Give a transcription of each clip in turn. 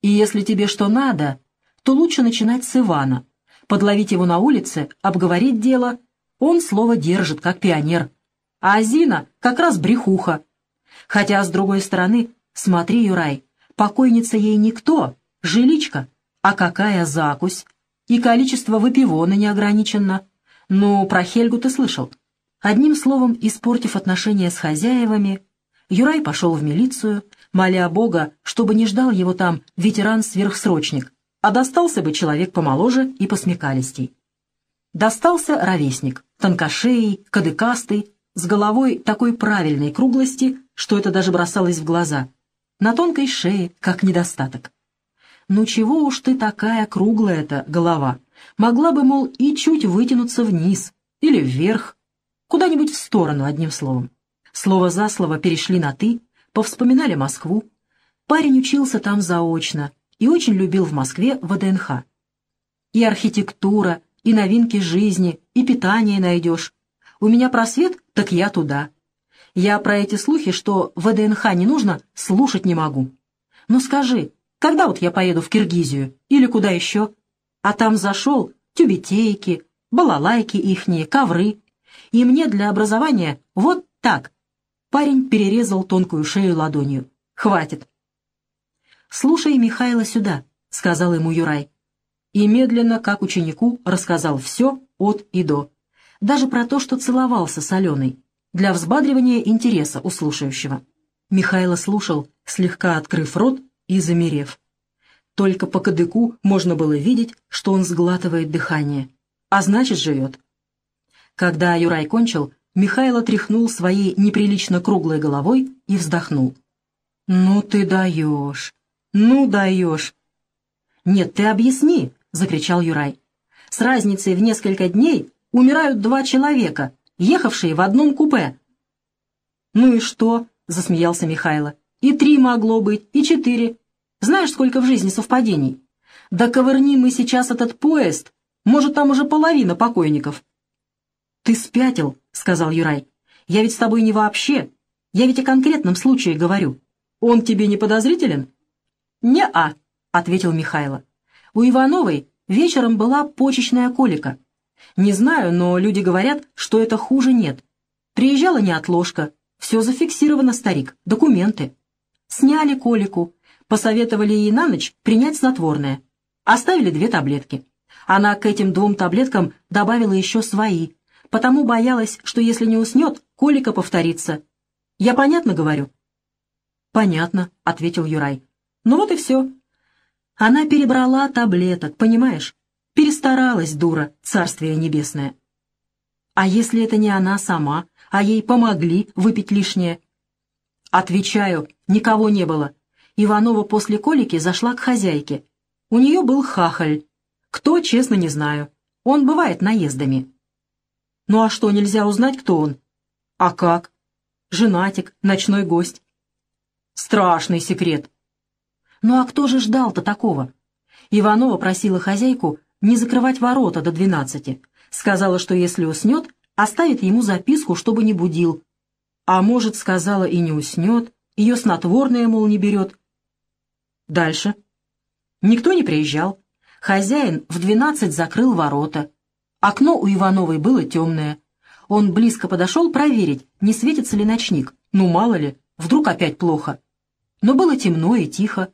И если тебе что надо, то лучше начинать с Ивана. Подловить его на улице, обговорить дело. Он слово держит, как пионер. А Зина как раз брехуха. Хотя, с другой стороны, смотри, Юрай, покойница ей никто, жиличка, а какая закусь. И количество выпивона не ограничено. Ну, про Хельгу ты слышал. Одним словом, испортив отношения с хозяевами, Юрай пошел в милицию, моля Бога, чтобы не ждал его там ветеран-сверхсрочник, а достался бы человек помоложе и посмекалистей. Достался ровесник, тонкошеей, кадыкастый, с головой такой правильной круглости, что это даже бросалось в глаза, на тонкой шее, как недостаток. «Ну чего уж ты такая круглая-то голова? Могла бы, мол, и чуть вытянуться вниз или вверх, куда-нибудь в сторону, одним словом». Слово за слово перешли на «ты», повспоминали Москву. Парень учился там заочно и очень любил в Москве ВДНХ. И архитектура, и новинки жизни, и питание найдешь. У меня просвет, так я туда. Я про эти слухи, что ВДНХ не нужно, слушать не могу. Но скажи, когда вот я поеду в Киргизию или куда еще? А там зашел тюбетейки, балалайки ихние, ковры. И мне для образования вот так, Парень перерезал тонкую шею ладонью. «Хватит!» «Слушай Михайла сюда», — сказал ему Юрай. И медленно, как ученику, рассказал все от и до. Даже про то, что целовался с Аленой, для взбадривания интереса у слушающего. Михайло слушал, слегка открыв рот и замерев. Только по кадыку можно было видеть, что он сглатывает дыхание, а значит, живет. Когда Юрай кончил, Михайло тряхнул своей неприлично круглой головой и вздохнул. «Ну ты даешь! Ну даешь!» «Нет, ты объясни!» — закричал Юрай. «С разницей в несколько дней умирают два человека, ехавшие в одном купе». «Ну и что?» — засмеялся Михайло. «И три могло быть, и четыре. Знаешь, сколько в жизни совпадений? Да ковырни мы сейчас этот поезд, может, там уже половина покойников». «Ты спятил», — сказал Юрай. «Я ведь с тобой не вообще. Я ведь о конкретном случае говорю. Он тебе не подозрителен?» «Не-а», — ответил Михайло. «У Ивановой вечером была почечная колика. Не знаю, но люди говорят, что это хуже нет. Приезжала неотложка. Все зафиксировано, старик. Документы. Сняли колику. Посоветовали ей на ночь принять снотворное. Оставили две таблетки. Она к этим двум таблеткам добавила еще свои, потому боялась, что если не уснет, колика повторится. Я понятно говорю?» «Понятно», — ответил Юрай. «Ну вот и все. Она перебрала таблеток, понимаешь? Перестаралась, дура, царствие небесное. А если это не она сама, а ей помогли выпить лишнее?» «Отвечаю, никого не было. Иванова после колики зашла к хозяйке. У нее был хахаль. Кто, честно, не знаю. Он бывает наездами. Ну а что, нельзя узнать, кто он? А как? Женатик, ночной гость. Страшный секрет. Ну а кто же ждал-то такого? Иванова просила хозяйку не закрывать ворота до двенадцати. Сказала, что если уснет, оставит ему записку, чтобы не будил. А может, сказала и не уснет, ее снотворное, мол, не берет. Дальше. Никто не приезжал. Хозяин в двенадцать закрыл ворота. Окно у Ивановой было темное. Он близко подошел проверить, не светится ли ночник. Ну, мало ли, вдруг опять плохо. Но было темно и тихо,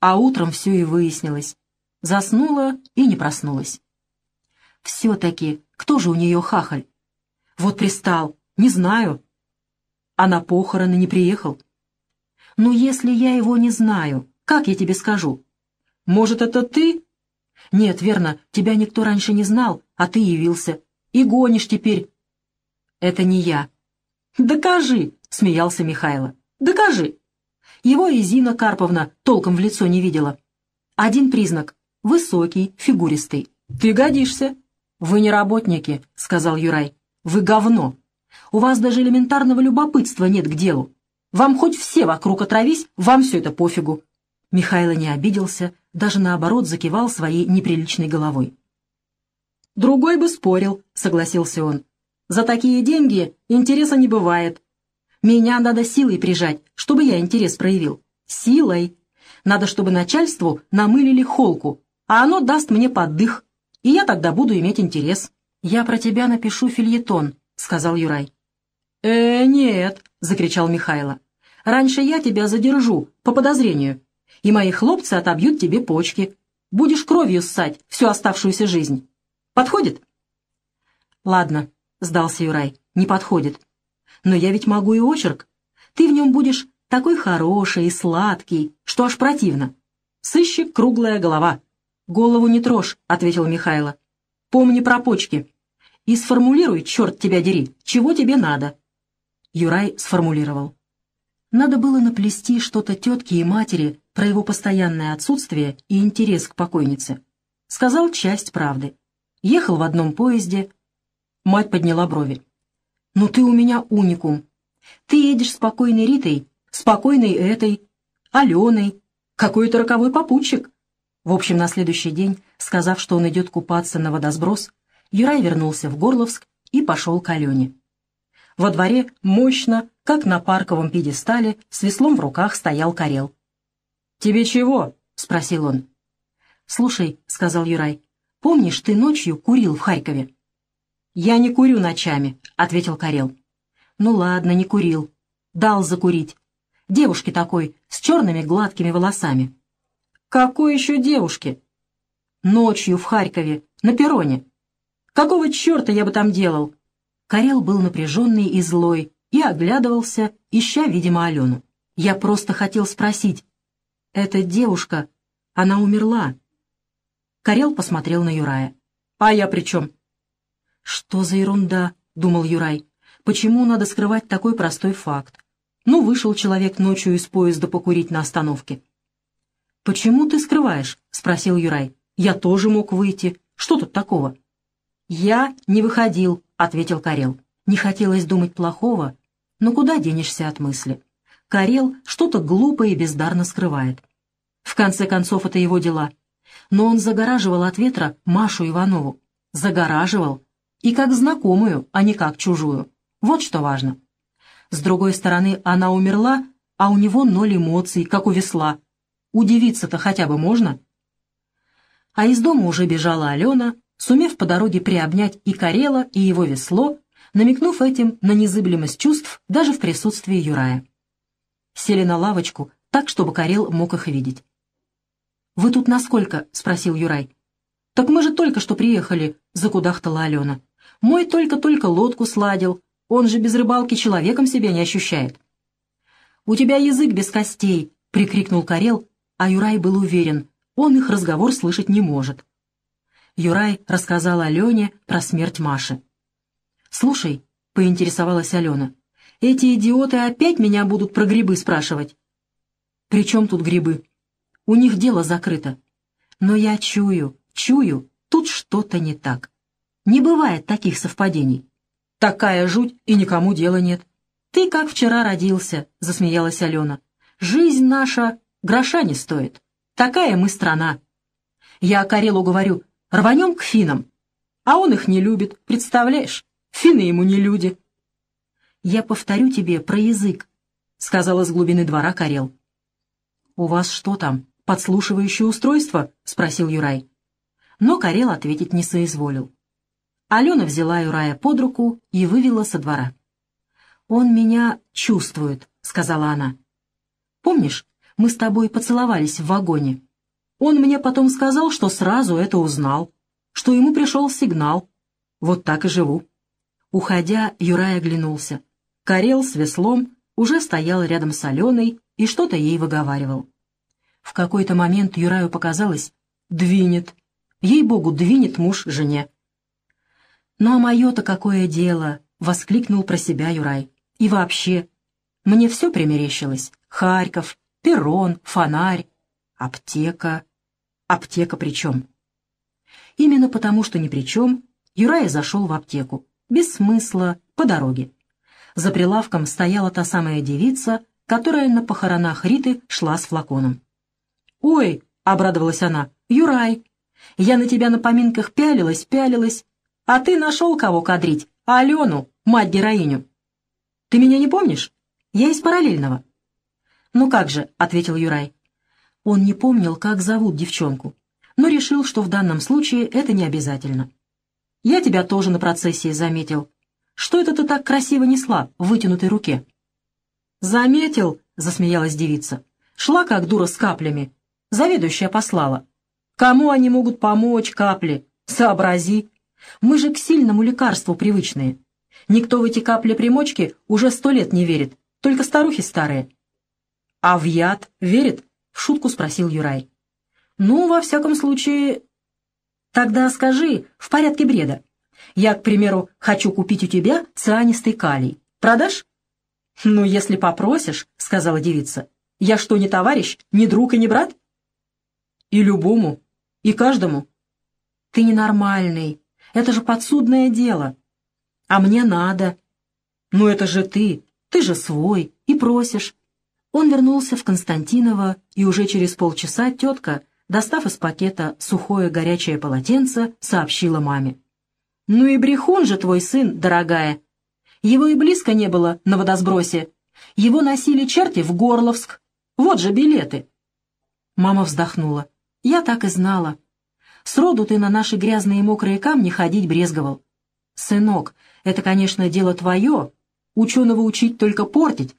а утром все и выяснилось. Заснула и не проснулась. Все-таки, кто же у нее хахаль? Вот пристал, не знаю. А на похороны не приехал. Ну, если я его не знаю, как я тебе скажу? Может, это ты «Нет, верно, тебя никто раньше не знал, а ты явился. И гонишь теперь». «Это не я». «Докажи», — смеялся Михайло. «Докажи». Его и Зина Карповна толком в лицо не видела. Один признак — высокий, фигуристый. «Ты годишься». «Вы не работники», — сказал Юрай. «Вы говно. У вас даже элементарного любопытства нет к делу. Вам хоть все вокруг отравись, вам все это пофигу». Михайло не обиделся, даже наоборот закивал своей неприличной головой. «Другой бы спорил», — согласился он. «За такие деньги интереса не бывает. Меня надо силой прижать, чтобы я интерес проявил. Силой. Надо, чтобы начальству намылили холку, а оно даст мне поддых, и я тогда буду иметь интерес. «Я про тебя напишу фильетон», — сказал Юрай. «Э, нет», — закричал Михайло. «Раньше я тебя задержу, по подозрению, и мои хлопцы отобьют тебе почки. Будешь кровью ссать всю оставшуюся жизнь. Подходит?» «Ладно», — сдался Юрай, — «не подходит. Но я ведь могу и очерк. Ты в нем будешь такой хороший и сладкий, что аж противно. Сыщик круглая голова». «Голову не трожь», — ответил Михайло. «Помни про почки. И сформулируй, черт тебя дери, чего тебе надо». Юрай сформулировал. Надо было наплести что-то тетке и матери про его постоянное отсутствие и интерес к покойнице. Сказал часть правды. Ехал в одном поезде. Мать подняла брови. «Ну ты у меня уникум. Ты едешь спокойной Ритой, спокойной этой, Аленой. Какой-то роковой попутчик». В общем, на следующий день, сказав, что он идет купаться на водосброс, Юрай вернулся в Горловск и пошел к Алене. Во дворе мощно, как на парковом пьедестале, с веслом в руках стоял Карел. «Тебе чего?» — спросил он. «Слушай», — сказал Юрай, — «помнишь, ты ночью курил в Харькове?» «Я не курю ночами», — ответил Карел. «Ну ладно, не курил. Дал закурить. Девушке такой, с черными гладкими волосами. «Какой еще девушке?» «Ночью в Харькове, на перроне. Какого черта я бы там делал?» Карел был напряженный и злой и оглядывался, ища, видимо, Алену. «Я просто хотел спросить. Эта девушка, она умерла?» Карел посмотрел на Юрая. «А я при чем?» «Что за ерунда?» — думал Юрай. «Почему надо скрывать такой простой факт? Ну, вышел человек ночью из поезда покурить на остановке. «Почему ты скрываешь?» — спросил Юрай. «Я тоже мог выйти. Что тут такого?» «Я не выходил», — ответил Карел. Не хотелось думать плохого, но куда денешься от мысли? Карел что-то глупо и бездарно скрывает. В конце концов, это его дела. Но он загораживал от ветра Машу Иванову. Загораживал. И как знакомую, а не как чужую. Вот что важно. С другой стороны, она умерла, а у него ноль эмоций, как у весла, Удивиться-то хотя бы можно. А из дома уже бежала Алена, сумев по дороге приобнять и Карела, и его весло, намекнув этим на незыблемость чувств даже в присутствии Юрая. Сели на лавочку, так, чтобы Карел мог их видеть. «Вы тут насколько?» — спросил Юрай. «Так мы же только что приехали», — закудахтала Алена. «Мой только-только лодку сладил. Он же без рыбалки человеком себя не ощущает». «У тебя язык без костей», — прикрикнул Карел, а Юрай был уверен, он их разговор слышать не может. Юрай рассказал Алене про смерть Маши. «Слушай», — поинтересовалась Алена, — «эти идиоты опять меня будут про грибы спрашивать». «При чем тут грибы? У них дело закрыто. Но я чую, чую, тут что-то не так. Не бывает таких совпадений. Такая жуть, и никому дела нет. Ты как вчера родился», — засмеялась Алена. «Жизнь наша гроша не стоит. Такая мы страна. Я Карелу говорю, рванем к финам. А он их не любит, представляешь? Финны ему не люди. Я повторю тебе про язык, — сказала с глубины двора Карел. «У вас что там, подслушивающее устройство?» — спросил Юрай. Но Карел ответить не соизволил. Алена взяла Юрая под руку и вывела со двора. «Он меня чувствует», — сказала она. «Помнишь, мы с тобой поцеловались в вагоне. Он мне потом сказал, что сразу это узнал, что ему пришел сигнал. Вот так и живу». Уходя, Юрай оглянулся. Карел с веслом уже стоял рядом с Аленой и что-то ей выговаривал. В какой-то момент Юраю показалось «двинет». Ей-богу, двинет муж жене. «Ну а мое-то какое дело!» — воскликнул про себя Юрай. «И вообще, мне все примерещилось. Харьков, перрон, фонарь, аптека. Аптека при чем? Именно потому, что ни при чем, Юрай зашел в аптеку, без смысла, по дороге. За прилавком стояла та самая девица, которая на похоронах Риты шла с флаконом. «Ой!» — обрадовалась она. «Юрай! Я на тебя на поминках пялилась, пялилась, а ты нашел кого кадрить, Алену, мать-героиню. Ты меня не помнишь? Я из параллельного». «Ну как же», — ответил Юрай. Он не помнил, как зовут девчонку, но решил, что в данном случае это не обязательно. «Я тебя тоже на процессии заметил. Что это ты так красиво несла в вытянутой руке?» «Заметил», — засмеялась девица. «Шла как дура с каплями. Заведующая послала. Кому они могут помочь, капли? Сообрази. Мы же к сильному лекарству привычные. Никто в эти капли-примочки уже сто лет не верит, только старухи старые». «А в яд верит?» — в шутку спросил Юрай. «Ну, во всяком случае...» «Тогда скажи, в порядке бреда. Я, к примеру, хочу купить у тебя цианистый калий. Продашь?» «Ну, если попросишь», — сказала девица. «Я что, не товарищ, не друг и не брат?» «И любому, и каждому». «Ты ненормальный. Это же подсудное дело. А мне надо». «Ну, это же ты. Ты же свой. И просишь. Он вернулся в Константиново, и уже через полчаса тетка, достав из пакета сухое горячее полотенце, сообщила маме. «Ну и брехун же твой сын, дорогая. Его и близко не было на водосбросе. Его носили черти в Горловск. Вот же билеты». Мама вздохнула. «Я так и знала. Сроду ты на наши грязные мокрые камни ходить брезговал. Сынок, это, конечно, дело твое. Ученого учить только портить.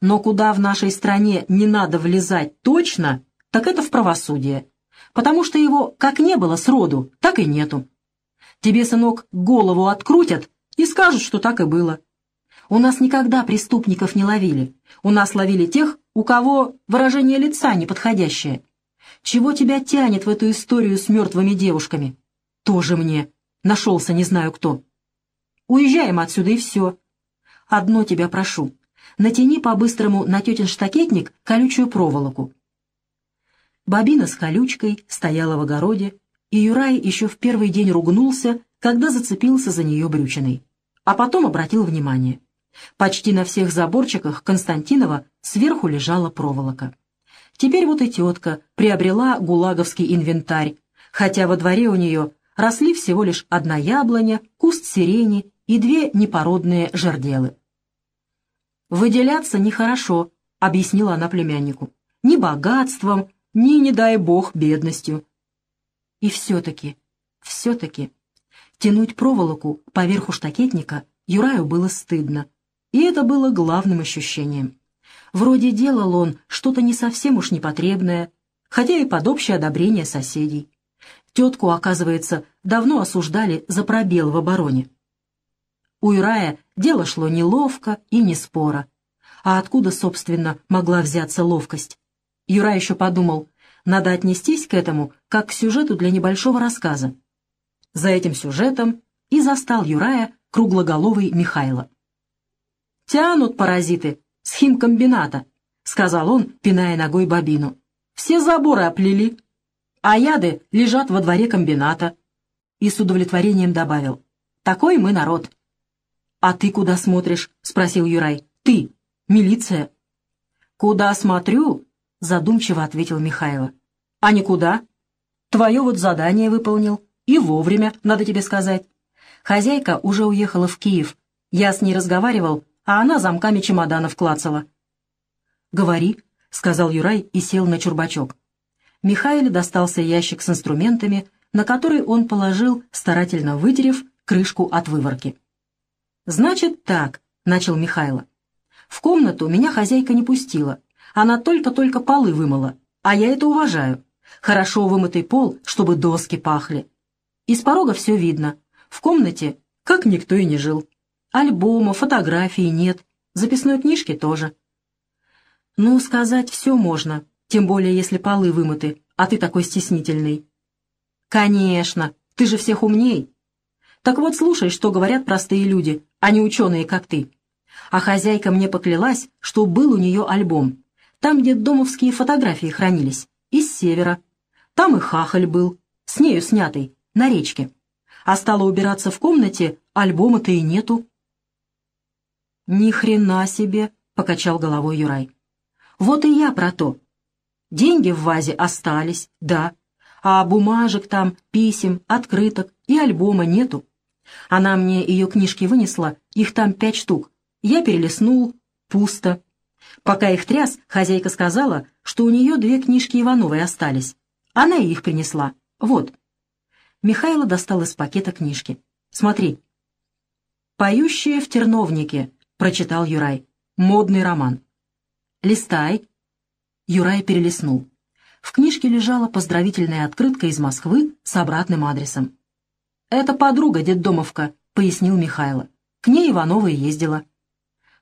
Но куда в нашей стране не надо влезать точно, так это в правосудие. Потому что его как не было сроду, так и нету. Тебе, сынок, голову открутят и скажут, что так и было. У нас никогда преступников не ловили. У нас ловили тех, у кого выражение лица неподходящее. Чего тебя тянет в эту историю с мертвыми девушками? Тоже мне. Нашелся не знаю кто. Уезжаем отсюда и все. Одно тебя прошу натяни по-быстрому на тетин штакетник колючую проволоку. Бабина с колючкой стояла в огороде, и Юрай еще в первый день ругнулся, когда зацепился за нее брючиной. А потом обратил внимание. Почти на всех заборчиках Константинова сверху лежала проволока. Теперь вот и тетка приобрела гулаговский инвентарь, хотя во дворе у нее росли всего лишь одна яблоня, куст сирени и две непородные жерделы. «Выделяться нехорошо», — объяснила она племяннику. «Ни богатством, ни, не дай бог, бедностью». И все-таки, все-таки, тянуть проволоку поверху штакетника Юраю было стыдно. И это было главным ощущением. Вроде делал он что-то не совсем уж непотребное, хотя и под общее одобрение соседей. Тетку, оказывается, давно осуждали за пробел в обороне. У Юрая дело шло неловко и не споро. А откуда, собственно, могла взяться ловкость? Юра еще подумал, надо отнестись к этому как к сюжету для небольшого рассказа. За этим сюжетом и застал Юрая круглоголовый Михайло. «Тянут паразиты с химкомбината», — сказал он, пиная ногой бобину. «Все заборы оплели, а яды лежат во дворе комбината». И с удовлетворением добавил. «Такой мы народ». «А ты куда смотришь?» — спросил Юрай. «Ты, милиция». «Куда смотрю?» — задумчиво ответил Михайло. «А никуда. Твое вот задание выполнил. И вовремя, надо тебе сказать. Хозяйка уже уехала в Киев. Я с ней разговаривал, а она замками чемоданов клацала». «Говори», — сказал Юрай и сел на чурбачок. Михаиле достался ящик с инструментами, на который он положил, старательно вытерев, крышку от выворки. «Значит так», — начал Михайло. «В комнату меня хозяйка не пустила. Она только-только полы вымыла, а я это уважаю. Хорошо вымытый пол, чтобы доски пахли. Из порога все видно. В комнате как никто и не жил. Альбома, фотографий нет, записной книжки тоже. Ну, сказать все можно, тем более если полы вымыты, а ты такой стеснительный. Конечно, ты же всех умней. Так вот, слушай, что говорят простые люди, а не ученые, как ты. А хозяйка мне поклялась, что был у нее альбом. Там, где домовские фотографии хранились, из севера. Там и хахаль был, с нею снятый, на речке. А стала убираться в комнате, альбома-то и нету. «Ни хрена себе!» — покачал головой Юрай. «Вот и я про то. Деньги в вазе остались, да, а бумажек там, писем, открыток и альбома нету. Она мне ее книжки вынесла, их там пять штук. Я перелистнул, пусто. Пока их тряс, хозяйка сказала, что у нее две книжки Ивановой остались. Она и их принесла. Вот. Михайло достал из пакета книжки. «Смотри». «Поющие в терновнике», — прочитал Юрай. «Модный роман». «Листай». Юрай перелистнул. В книжке лежала поздравительная открытка из Москвы с обратным адресом. «Это подруга детдомовка», — пояснил Михайло. «К ней Иванова ездила».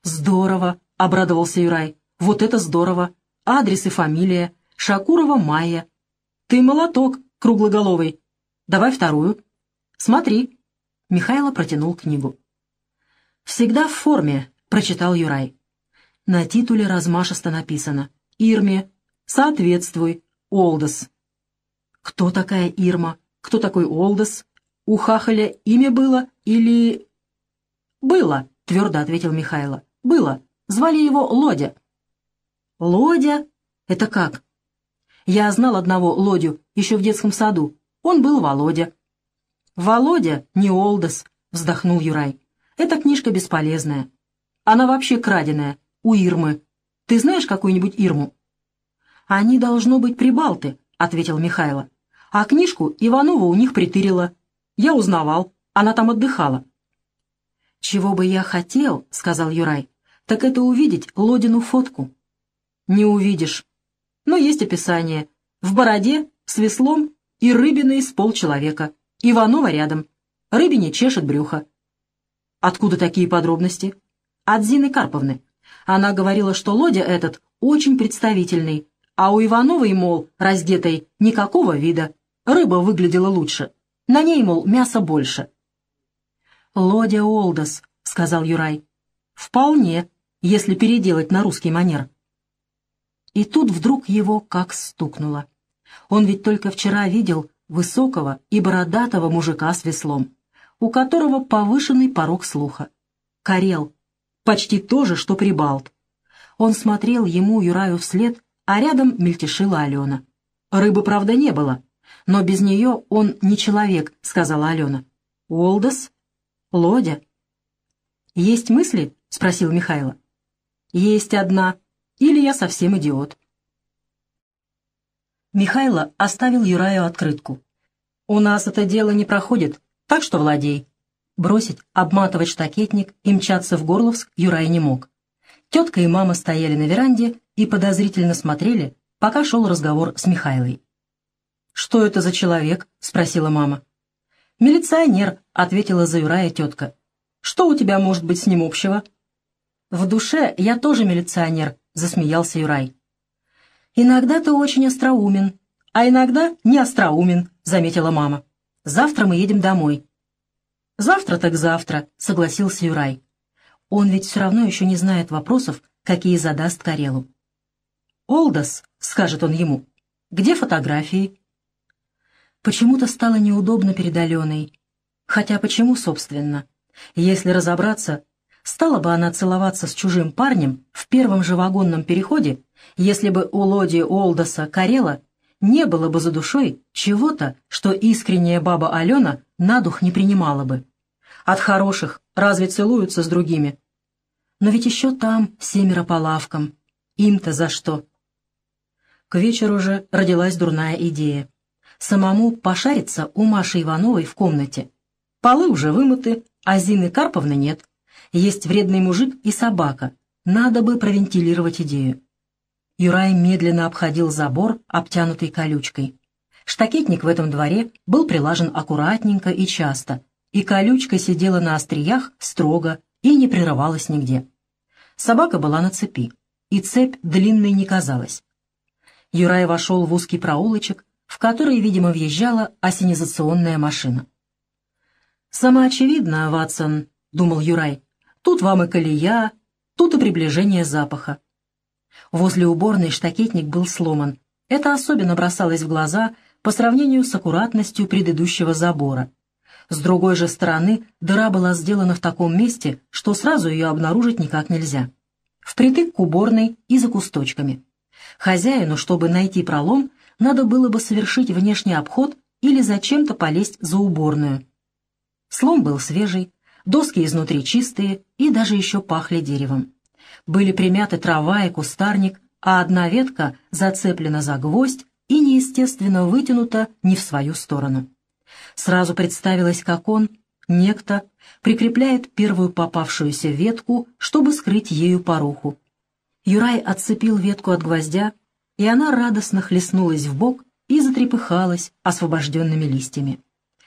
«Здорово», — обрадовался Юрай. «Вот это здорово! Адрес и фамилия. Шакурова Майя. Ты молоток, круглоголовый. Давай вторую. Смотри». Михайло протянул книгу. «Всегда в форме», — прочитал Юрай. На титуле размашисто написано «Ирме. Соответствуй. Олдос». Кто такая Ирма? Кто такой Олдос? У Хахаля имя было или... «Было», — твердо ответил Михайло. «Было. Звали его Лодя». «Лодя? Это как?» «Я знал одного Лодю еще в детском саду. Он был Володя». «Володя, не Олдос», — вздохнул Юрай. «Эта книжка бесполезная. Она вообще краденая, у Ирмы. Ты знаешь какую-нибудь Ирму?» «Они, должно быть, прибалты», — ответил Михайло. «А книжку Иванова у них притырила. Я узнавал, она там отдыхала». «Чего бы я хотел», — сказал Юрай, — «так это увидеть Лодину фотку». «Не увидишь. Но есть описание. В бороде, с веслом и рыбиной с полчеловека. Иванова рядом. Рыбине чешет брюхо». «Откуда такие подробности?» «От Зины Карповны. Она говорила, что Лодя этот очень представительный, а у Ивановой, мол, раздетой, никакого вида. Рыба выглядела лучше. На ней, мол, мяса больше». «Лодя Олдос», — сказал Юрай. «Вполне, если переделать на русский манер». И тут вдруг его как стукнуло. Он ведь только вчера видел высокого и бородатого мужика с веслом, у которого повышенный порог слуха. Карел. Почти то же, что Прибалт. Он смотрел ему, Юраю, вслед, а рядом мельтешила Алена. Рыбы, правда, не было, но без нее он не человек, сказала Алена. Уолдес «Лодя?» «Есть мысли?» — спросил Михайло. «Есть одна. Или я совсем идиот». Михайло оставил Юраю открытку. «У нас это дело не проходит, так что владей». Бросить, обматывать штакетник и мчаться в Горловск Юрай не мог. Тетка и мама стояли на веранде и подозрительно смотрели, пока шел разговор с Михайлой. «Что это за человек?» — спросила мама. «Милиционер», — ответила за Юрая тетка. «Что у тебя может быть с ним общего?» «В душе я тоже милиционер», — засмеялся Юрай. «Иногда ты очень остроумен, а иногда не остроумен», — заметила мама. «Завтра мы едем домой». «Завтра так завтра», — согласился Юрай. Он ведь все равно еще не знает вопросов, какие задаст Карелу. «Олдос», — скажет он ему, — «где фотографии?» Почему-то стало неудобно перед Аленой. Хотя почему, собственно? Если разобраться, стала бы она целоваться с чужим парнем в первом же вагонном переходе, если бы у Лоди Олдоса Карела не было бы за душой чего-то, что искренняя баба Алена на дух не принимала бы. От хороших разве целуются с другими? Но ведь еще там семеро по лавкам. Им-то за что? К вечеру же родилась дурная идея самому пошариться у Маши Ивановой в комнате. Полы уже вымыты, а Зины Карповны нет. Есть вредный мужик и собака. Надо бы провентилировать идею. Юрай медленно обходил забор, обтянутый колючкой. Штакетник в этом дворе был прилажен аккуратненько и часто, и колючка сидела на остриях строго и не прерывалась нигде. Собака была на цепи, и цепь длинной не казалась. Юрай вошел в узкий проулочек, в который, видимо, въезжала осенизационная машина. «Самоочевидно, Ватсон», — думал Юрай, — «тут вам и колея, тут и приближение запаха». Возле уборной штакетник был сломан. Это особенно бросалось в глаза по сравнению с аккуратностью предыдущего забора. С другой же стороны, дыра была сделана в таком месте, что сразу ее обнаружить никак нельзя. Впритык к уборной и за кусточками. Хозяину, чтобы найти пролом, надо было бы совершить внешний обход или зачем-то полезть за уборную. Слом был свежий, доски изнутри чистые и даже еще пахли деревом. Были примяты трава и кустарник, а одна ветка зацеплена за гвоздь и неестественно вытянута не в свою сторону. Сразу представилось, как он, некто, прикрепляет первую попавшуюся ветку, чтобы скрыть ею поруху. Юрай отцепил ветку от гвоздя, и она радостно хлестнулась в бок и затрепыхалась освобожденными листьями.